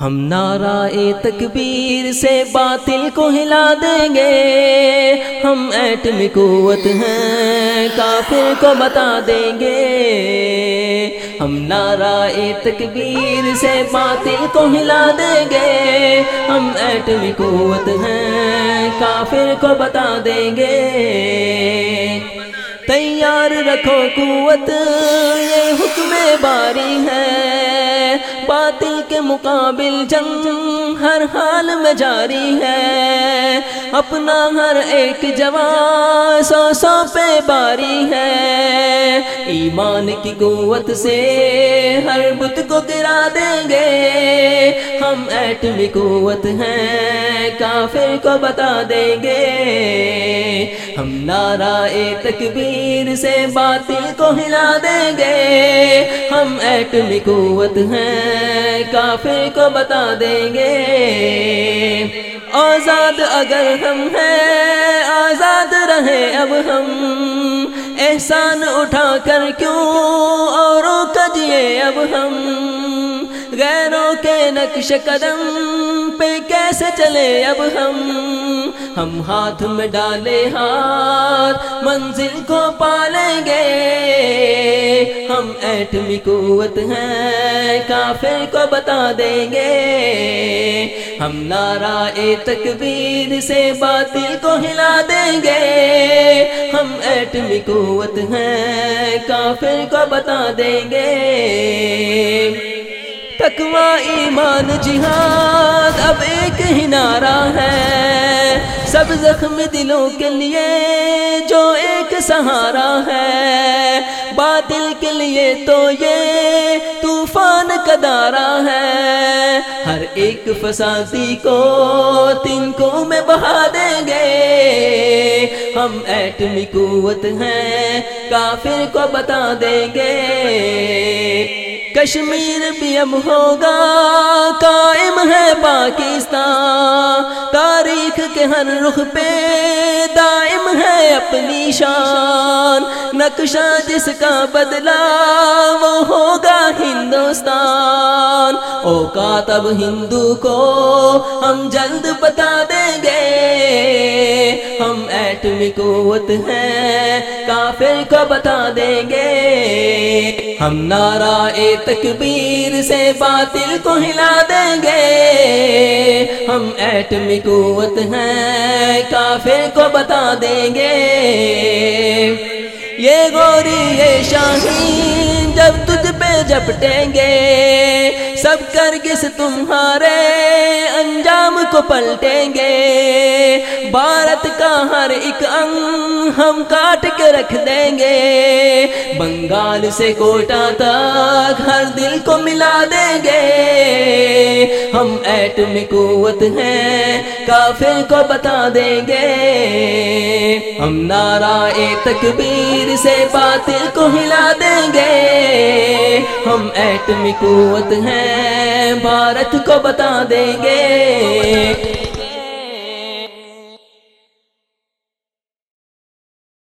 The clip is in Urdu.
ہم نعرہ تکبیر سے باطل کو ہلا دیں گے۔ ہم ایٹمی قوت ہیں، کافر کو بتا دیں گے۔ ہم نعرہ تکبیر سے باطل کو ہلا دیں گے۔ ہم ایٹمی قوت ہیں، کافر کو بتا دیں گے۔ تیار رکھو قوت، یہ حکم باری ہے۔ باطل کے مقابل جنگ ہر حال میں جاری ہے۔ اپنا ہر ایک جوان سو سو پہ باری ہے۔ ایمان کی قوت سے ہر بت کو گرا دیں گے۔ ہم ایٹمی قوت ہیں۔ کافر کو بتا دیں گے۔ ہم نعرہ تکبیر سے باطل کو ہلا دیں گے۔ ہم ایٹمی قوت ہیں، کافر کو بتا دیں گے۔ آزاد اگر ہم ہیں، آزاد رہے اب ہم۔ احسان اٹھا کر کیوں؟ اوروں کا جیے اب ہم۔ غیروں کے نقش قدم پہ کیسے چلے اب ہم؟ ہم ہاتھ میں ڈالے ہاتھ، منزل کو پالیں گے۔ ہم ایٹمی قوت ہیں، کافر کو بتا دیں گے۔ ہم نعرہ تکبیر سے باطل کو ہلا دیں گے۔ ہم ایٹمی قوت ہیں، کافر کو بتا دیں گے۔ تکوا ایمان جہاد اب ایک ہی نعرہ ہے۔ سب زخم دلوں کے لیے جو ایک سہارا ہے۔ باطل کے لیے تو یہ طوفان کا دارا ہے۔ ہر ایک فسادی کو تین کو میں بہا دیں گے۔ ہم ایٹمی قوت ہیں، کافر کو بتا دیں گے۔ کشمیر بھی اب ہوگا، قائم ہے پاکستان۔ تاریخ کے ہر رخ پہ دائم ہے اپنی شان۔ نقشہ جس کا بدلا وہ ہوگا ہندوستان۔ اوقات اب ہندو کو ہم جلد بتا دیں گے۔ ہم ایٹمی قوت ہیں کافر کو بتا دیں گے۔ ہم نعرہ تکبیر سے باطل کو ہلا دیں گے۔ ہم ایٹمی قوت ہیں کافر کو بتا دیں گے۔ یہ گوری یہ شاہین جب تجھ پہ جپٹیں گے۔ سب کرگس تمہارے انجام کو پلٹیں گے۔ بھارت کا ہر ایک انگ ہم کاٹ کے رکھ دیں گے۔ بنگال سے کوٹا تک ہر دل کو ملا دیں گے۔ ہم ایٹمی قوت ہیں، کافر کو بتا دیں گے۔ ہم نعرہ تکبیر سے باطل کو ہلا دیں گے۔ ہم ایٹمی قوت ہیں، بھارت کو بتا دیں گے۔